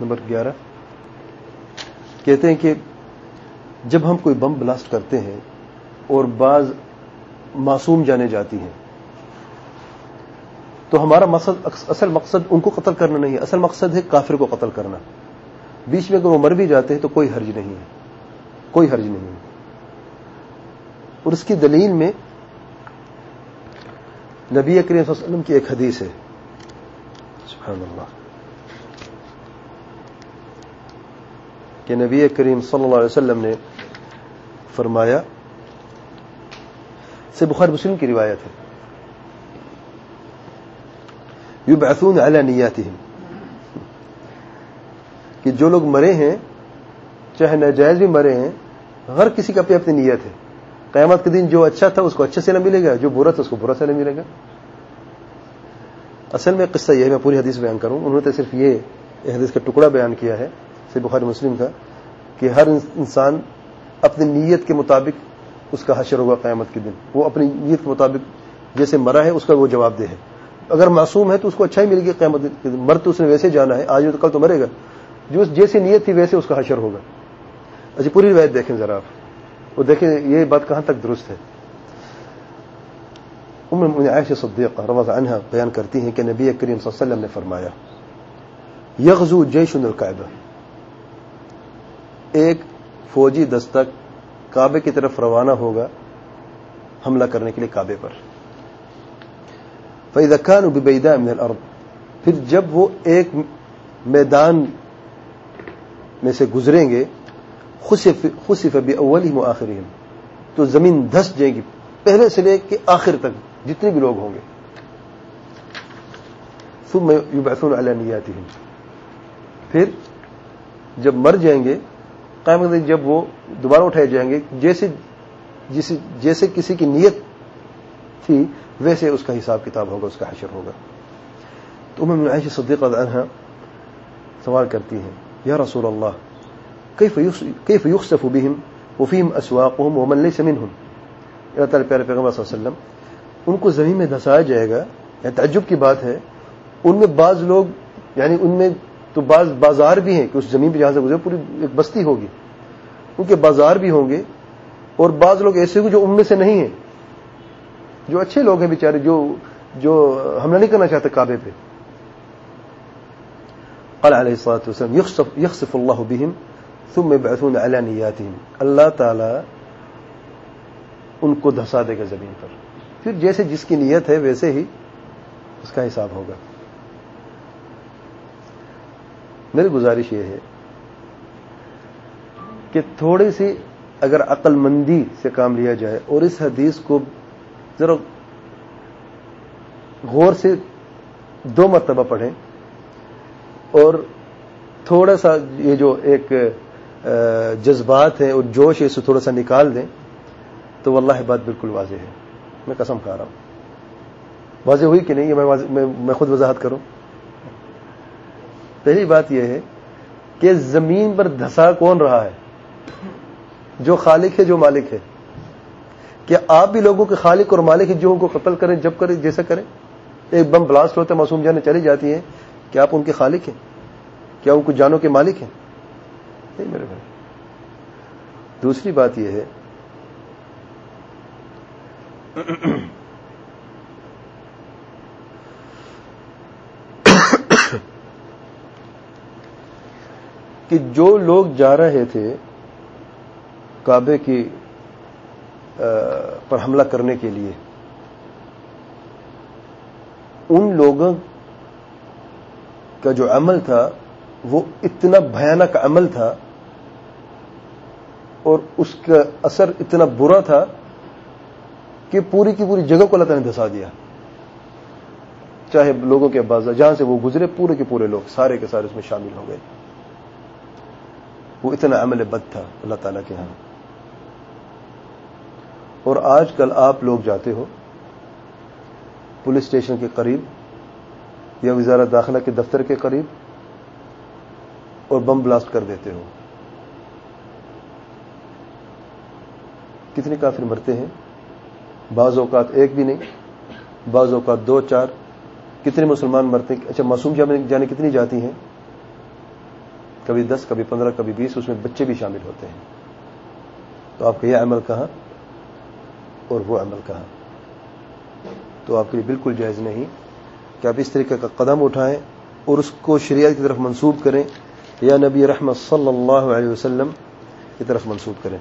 Number گیارہ۔ کہتے ہیں کہ جب ہم کوئی بم بلاسٹ کرتے ہیں اور بعض معصوم جانے جاتی ہیں، تو ہمارا مقصد اصل مقصد ان کو قتل کرنا نہیں ہے۔ اصل مقصد ہے کافر کو قتل کرنا۔ بیچ میں اگر وہ مر بھی جاتے ہیں تو کوئی حرج نہیں ہے۔ کوئی حرج نہیں ہے۔ اور اس کی دلیل میں نبی کریم صلی اللہ علیہ وسلم کی ایک حدیث ہے۔ سبحان اللہ۔ کہ نبی کریم صلی اللہ علیہ وسلم نے فرمایا سے بخار مسلم کی روایت ہے۔ یبعثون علی نیاتہم۔ کہ جو لوگ مرے ہیں، چاہے ناجائز بھی مرے ہیں، ہر کسی کا اپنی اپنی نیت ہے۔ قیامت کے دن جو اچھا تھا، اس کو اچھے سے نہ ملے گا، جو برا تھا، اس کو برا سے نہ ملے گا۔ اصل میں قصہ یہ ہے، میں پوری حدیث بیان کروں۔ انہوں نے صرف یہ حدیث کا ٹکڑا بیان کیا ہے۔ صرف بخاری مسلم کا، کہ ہر انسان اپنی نیت کے مطابق اس کا حشر ہوگا قیامت کے دن۔ وہ اپنی نیت کے مطابق جیسے مرا ہے، اس کا وہ جواب دے ہے۔ اگر معصوم ہے تو اس کو اچھا ہی ملے گا قیامت کے دن۔ مر تو اس نے ویسے جانا ہے، آج تو کل تو مرے گا۔ جو جیسی نیت تھی ویسے اس کا حشر ہوگا۔ اچھا پوری روایت دیکھیں ذرا آپ۔ وہ دیکھیں یہ بات کہاں تک درست ہے۔ ام عائشہ صدیقہ عنہ بیان کرتی ہیں کہ نبی کریم صلی اللہ علیہ وسلم نے فرمایا، یغزو جیش القاعدہ ایک فوجی دستک کعبے کی طرف روانہ ہوگا حملہ کرنے کے لیے کعبے پر۔ فیض خان ببیدا من الارض پھر جب وہ ایک میدان میں سے گزریں گے خصف باولہم واخرہم تو زمین دھس جائے گی۔ پہلے سے لے کے آخر تک جتنے بھی لوگ ہوں گے۔ ثم یبعثون علی نیاتہم پھر جب مر جائیں گے قائم جب وہ دوبارہ اٹھائے جائیں گے، جیسے جیسے جیسے کسی کی نیت تھی، ویسے اس کا حساب کتاب ہوگا، اس کا حشر ہوگا۔ تو امام عائشہ صدیقہ عنہ سوال کرتی ہیں، یا رسول اللہ كيف يخسف بهم وفيهم اسواقهم ومن ليس منهم اللہ تعالی، پیارے پیغمبر صلی اللہ علیہ وسلم، ان کو زمین میں دھسایا جائے گا یا تعجب کی بات ہے، ان میں بعض لوگ یعنی ان میں تو بعض بازار بھی ہیں کہ اس زمین پہ جہاں سے گزرے پوری ایک بستی ہوگی۔ ان کے بازار بھی ہوں گے اور بعض لوگ ایسے ہوں جو ان میں سے نہیں ہیں۔ جو اچھے لوگ ہیں بیچارے، جو جو حملہ نہیں کرنا چاہتے کعبے پہ۔ قال علیہ الصلوۃ والسلام یخسف اللہ بهم ثم يبعثون على نیاتهم اللہ تعالی ان کو دھسا دے گا زمین پر۔ پھر جیسے جس کی نیت ہے ویسے ہی اس کا حساب ہوگا۔ میری گزارش یہ ہے کہ تھوڑی سی اگر عقل مندی سے کام لیا جائے اور اس حدیث کو ذرا غور سے دو مرتبہ پڑھیں اور تھوڑا سا یہ جو ایک جذبات ہیں اور جوش ہے اسے تھوڑا سا نکال دیں تو واللہ بات بالکل واضح ہے۔ میں قسم کھا رہا ہوں۔ واضح ہوئی کہ نہیں؟ میں میں خود وضاحت کروں۔ پہلی بات یہ ہے کہ زمین پر دھسا کون رہا ہے؟ جو خالق ہے، جو مالک ہے۔ کیا آپ بھی لوگوں کے خالق اور مالک جو ان کو قتل کریں، جب کریں، جیسا کریں؟ ایک بم بلاسٹ ہوتا ہے، معصوم جانے چلی جاتی ہیں۔ کیا آپ ان کے خالق ہیں؟ کیا ان کو جانوں کے مالک ہیں؟ نہیں میرے بھائی۔ دوسری بات یہ ہے کہ جو لوگ جا رہے تھے کعبے کی پر حملہ کرنے کے لیے، ان لوگوں کا جو عمل تھا، وہ اتنا بھیانک عمل تھا اور اس کا اثر اتنا برا تھا کہ پوری کی پوری جگہ کو اللہ تعالیٰ نے دھسا دیا۔ چاہے لوگوں کے بازار، جہاں سے وہ گزرے، پورے کے پورے لوگ، سارے کے سارے اس میں شامل ہو گئے۔ وہ اتنا عمل بد تھا اللہ تعالیٰ کے ہاں۔ اور آج کل آپ لوگ جاتے ہو پولیس اسٹیشن کے قریب یا وزارت داخلہ کے دفتر کے قریب اور بم بلاسٹ کر دیتے ہو۔ کتنے کافر مرتے ہیں؟ بعض اوقات ایک بھی نہیں، بعض اوقات دو، چار۔ کتنے مسلمان مرتے ہیں؟ اچھا معصوم جانے کتنی جاتی ہیں؟ کبھی دس، کبھی پندرہ، کبھی بیس، اس میں بچے بھی شامل ہوتے ہیں۔ تو آپ کا یہ عمل کہاں اور وہ عمل کہاں؟ تو آپ کے لیے بالکل جائز نہیں کہ آپ اس طریقے کا قدم اٹھائیں اور اس کو شریعت کی طرف منسوب کریں یا نبی رحمت صلی اللہ علیہ وسلم کی طرف منسوب کریں۔